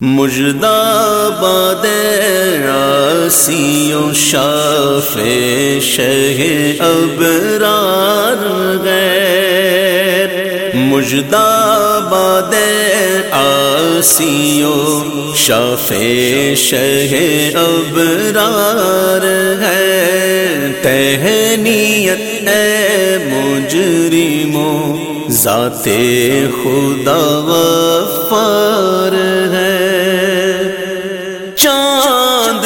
مجدہ باد آسیوں شاف شہ ابرار غیر مجدہ باد آسیوں شاف شہ ابرار ہے تہنیت اے مجرموں ذات خدا وفار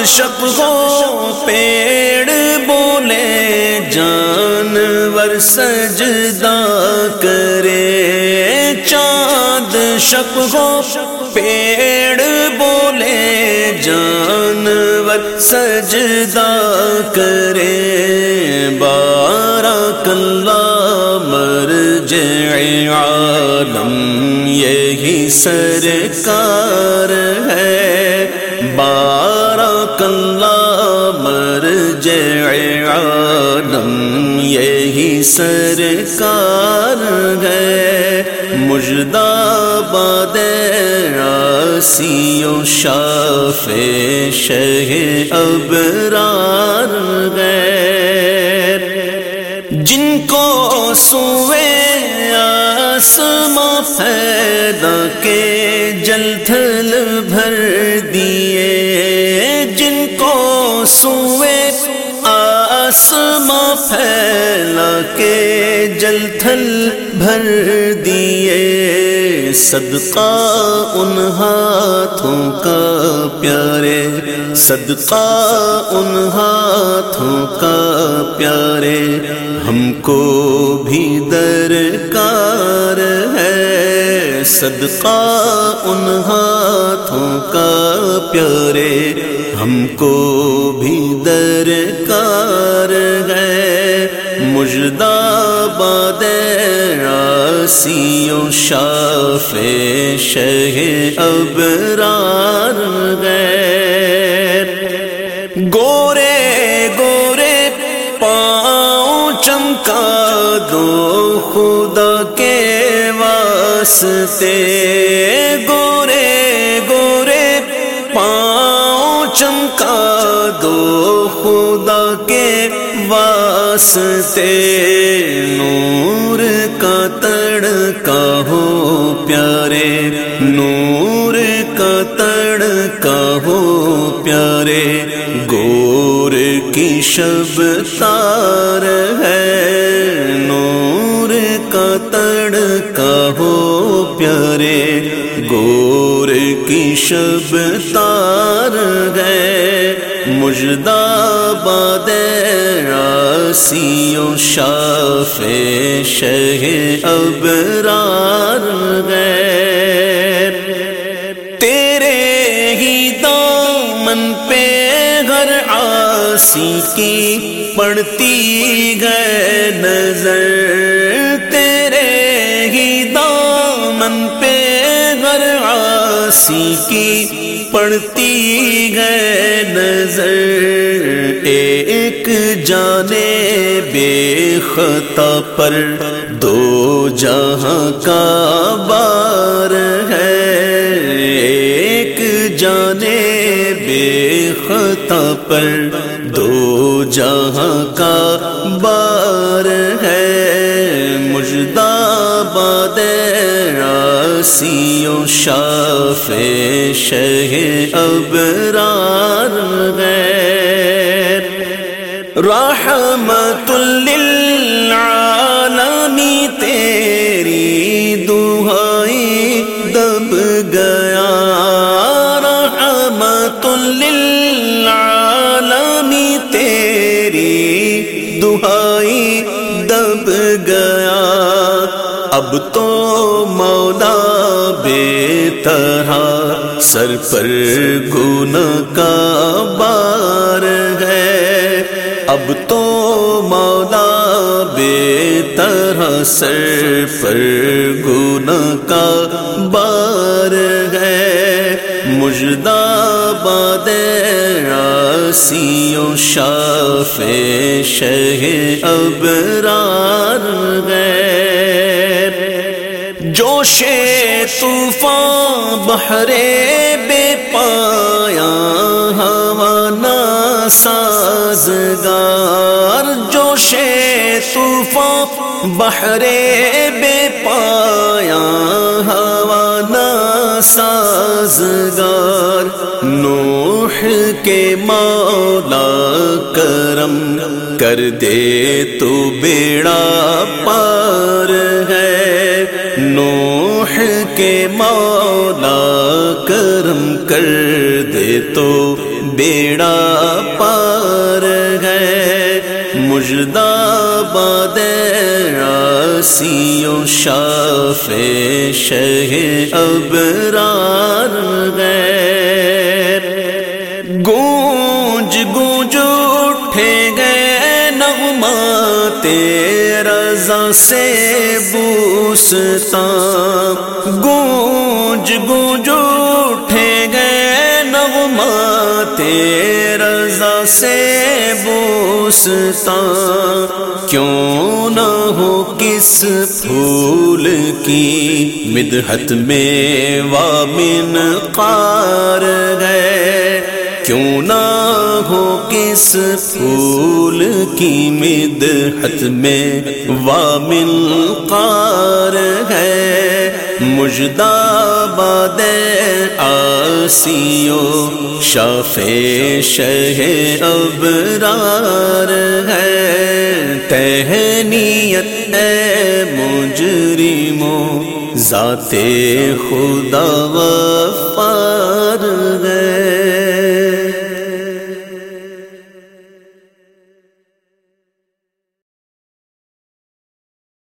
شب ہو پیڑ بولے، جانور سجدہ کرے۔ چاند شب ہو پیڑ بولے، جانور سجدہ کرے۔ عالم، یہی سرکار ہے۔ بارہ کلہ مر عالم، یہی سرکار ہے۔ مجدہ باد آسیوں شاف شہ ابرار غیر جن کو سوے آسماں پیدا کے جلتھل بھر دیے جن کو سوئے آسماں پھیلا کے جل تھل بھر دیے۔ صدقہ ان ہاتھوں کا پیارے۔ صدقہ ان ہاتھوں کا پیارے۔ ہم کو بھی درکار ہے صدقہ ان ہاتھوں کا پیارے، ہم کو بھی درکار ہے۔ مجدہ باد آسیوں شاف شہ ابرار غیر گورے گورے، پاؤں چمکا دو خدا کے واسطے گورے گورے پاؤں چمکا دو خدا کے واسطے نور کا تڑکا ہو پیارے نور کا تڑکا ہو پیارے گور کی شب تار ہے کی شب تار ہے مجدہ باد آسیوں شاف شہ ابرار غیر تیرے ہی دامن پہ گھر آسی کی پڑتی گئے نظر۔ تیرے ہی دامن پہ آسی کی پڑتی گئے نظر۔ ایک جانے بے خطا پر دو جہاں کا بار ہے۔ ایک جانے بے خطا پر دو جہاں کا بار آسیوں شاف شہ ابرار غیر رحمت للعالمی تیری دہائی دب گیا. رحمت للعالمی تیری دہائی دب گیا. اب تو مولا بے طرح سر پر گن کا بار ہے۔ اب تو مولا بے طرح سر پر گن کا بار ہے۔ مجدہ باد آسیوں شاف شہ ابرار غیر جوش طوفان بہرے بے پایا، ہوانا سازگار۔ جوش طوفان بحرے بے پایا، ہوانا سازگار۔ نوح کے مولا کرم کر دے تو بیڑا پار۔ کہ مولا کرم کر دے تو بیڑا پار ہے۔ مجدہ باد آسیوں شاف شہ ابرار گئے سے بوستا، گونج گونج اٹھے گئے نغمات، رضا سے بوستا۔ کیوں نہ ہو کس پھول کی مدحت میں وامن قار گئے کیوں نہ ہو کس پھول کی مدحت میں وامن قار ہے؟ مجدہ باد آسیو شاف شہ ابرار ہے۔ تہنیت ہے مجرموں، ذات خدا وفار ہے۔